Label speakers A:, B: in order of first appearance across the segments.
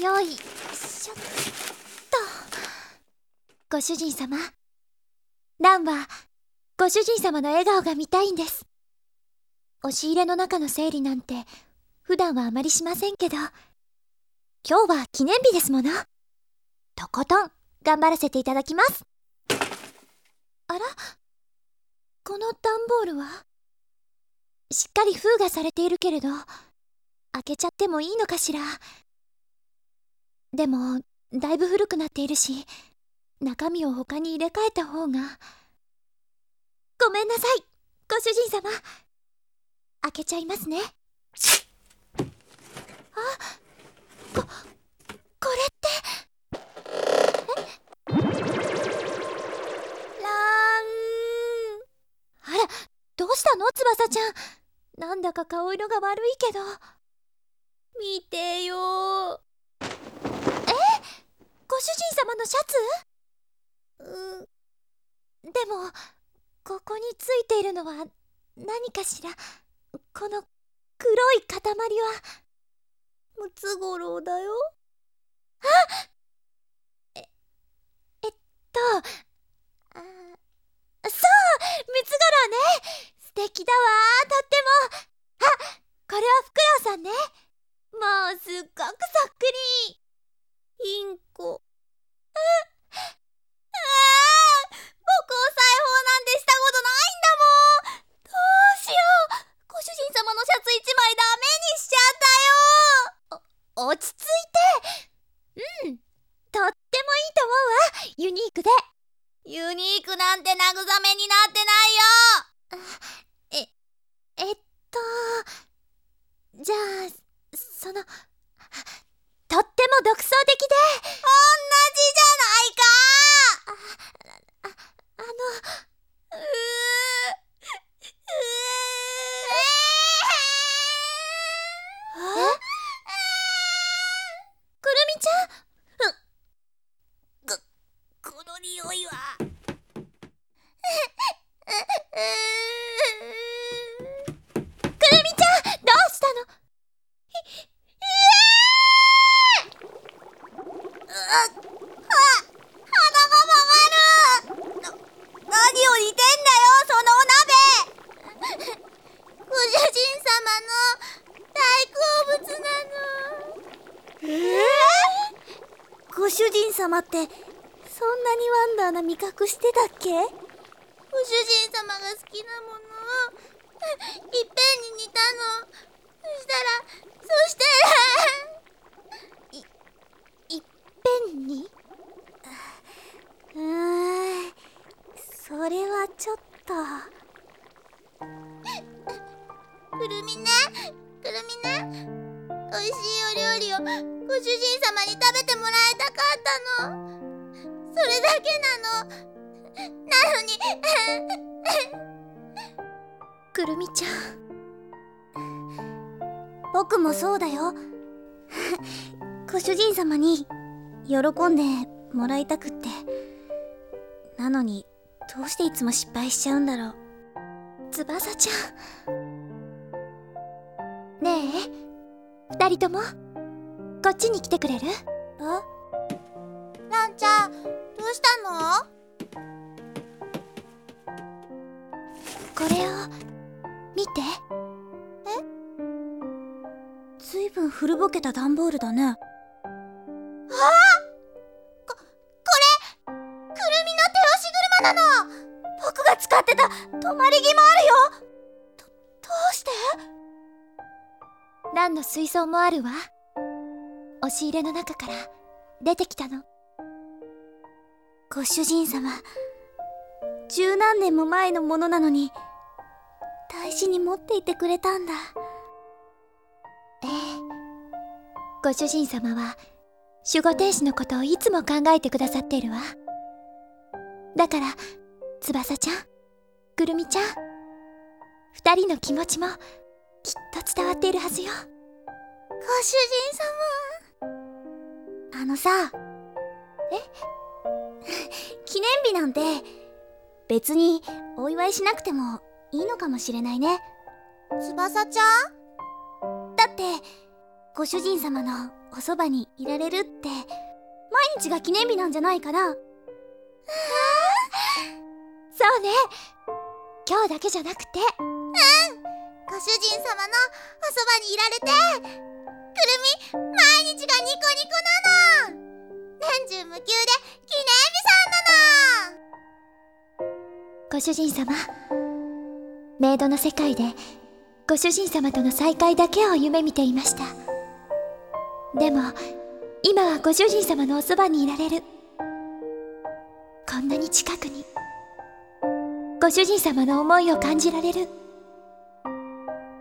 A: よいしょっと。ご主人様。ランはご主人様の笑顔が見たいんです。押し入れの中の整理なんて普段はあまりしませんけど。今日は記念日ですもの。とことん頑張らせていただきます。あら？この段ボールは？しっかり封がされているけれど開けちゃってもいいのかしら？でもだいぶ古くなっているし中身を他に入れ替えた方が。ごめんなさい。ご主人様。開けちゃいますね。あここれって。え？ラン。あらどうしたの？翼ちゃん。なんだか顔色が悪いけど。見てよご主人様のシャツ？うでもここについているのは何かしら？この黒い塊は？ムツゴロウだよ。あええっとあそう！ムツゴロウね！素敵だわとっても！あこれはフクロウさんね。もうすっごくそっくり。インコああ僕お裁縫なんてしたことないんだもんどうしようご主人様のシャツ一枚ダメにしちゃったよお落ち着いてうんとってもいいと思うわユニークでユニークなんて慰めになってないよええっとじゃあそのとっても独創的で同じじゃないかあああのうーえくるみちゃんここの匂いはくるみちゃんどうしたの何を煮てんだよそのお鍋ご主人様の大好物なのえ
B: ご主人様ってそんなにワンダーな味覚してたっけ？
A: ご主人様が好きなものをいっぺんに煮たの。そしたらそしていいっぺんに？
B: うーんそれはちょっと。
A: くるみねくるみね美味しいお料理をご主人様に食べてもらいたかったの。それだけなの。なのに。くるみちゃん。
B: 僕もそうだよ。ご主人様に喜んでもらいたくって。なのにどうしていつも失敗しちゃうんだろう。
A: 翼ちゃん。ねえ。二人ともこっちに来てくれる？
B: あ
A: ランちゃんどうしたの？これを見て。
B: ずいぶん古ぼけた段ボールだね。
A: これくるみの手押し車なの。僕が使ってた止まり木もあるよランの水槽もあるわ。押し入れの中から出てきたの。
B: ご主人様十何年も前のものなのに大事に持っていてくれたんだ。
A: ええ。ご主人様は守護天使のことをいつも考えてくださっているわ。だから翼ちゃんくるみちゃん二人の気持ちもきっと伝わっているはずよ。ご主人様。
B: あのさ。
A: え？
B: 記念日なんて別にお祝いしなくてもいいのかもしれないね。
A: 翼ちゃん？
B: だって
C: ご主人様のおそばにいられるって毎日が記念日なんじゃないかな。
A: そうね。今日だけじゃなくて。
C: 主人様のおそばにいられてくるみ毎日がニコニコなの。年中無休で記念日さんなの。
A: ご主人様メイドの世界でご主人様との再会だけを夢見ていました。でも今はご主人様のおそばにいられる。こんなに近くにご主人様の思いを感じられる。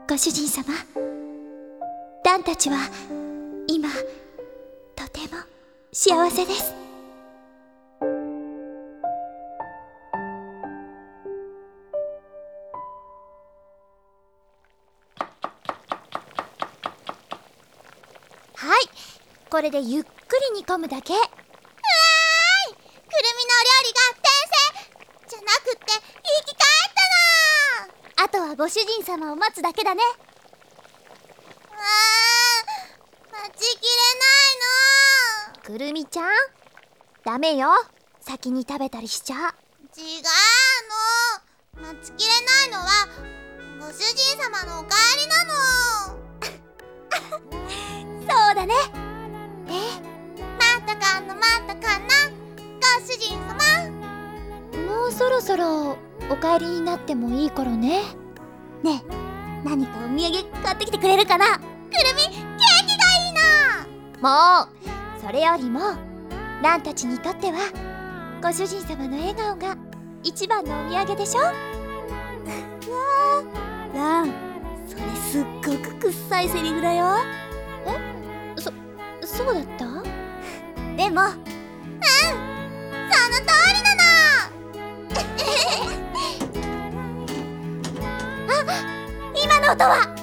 A: ご主人様。ダンたちは今とても幸せです。はい。これでゆっくり煮込むだけ
C: くるみの料理が転生じゃなくって生き返ったのあとはご主人様を待つだけだね。あー待ちきれないの。
A: くるみちゃんダメよ。先に食べたりしちゃ。
C: 違うの。待ちきれないのはご主人様のお帰りなの。そうだね。え？またかなまたかな。ご主人様。
A: もうそろそろお帰りになってもいい頃ね
C: ねえ何かお土産買ってきてくれるかな？くるみケーキがいいな！
A: もうそれよりもランたちにとってはご主人様の笑顔が一番のお土産でしょ？
C: ランそれすっごくくっさいセリフだよ。
A: そうだった？
C: でもうんその通りの音は